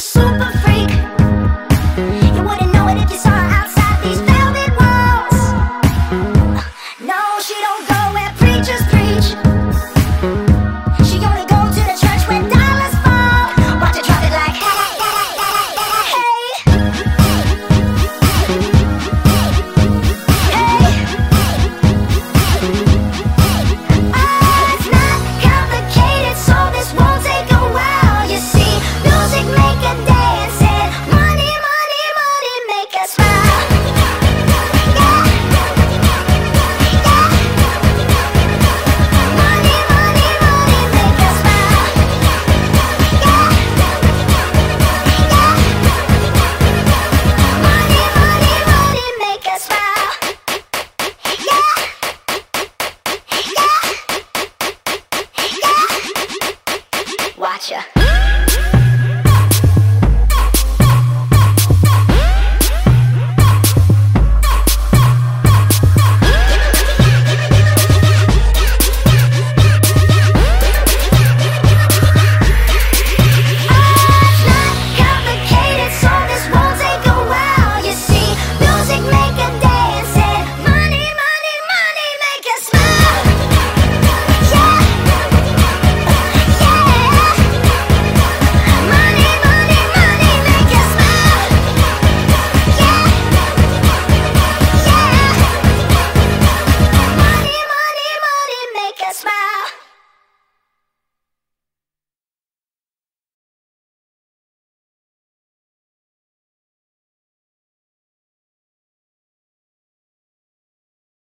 super fast. Yeah.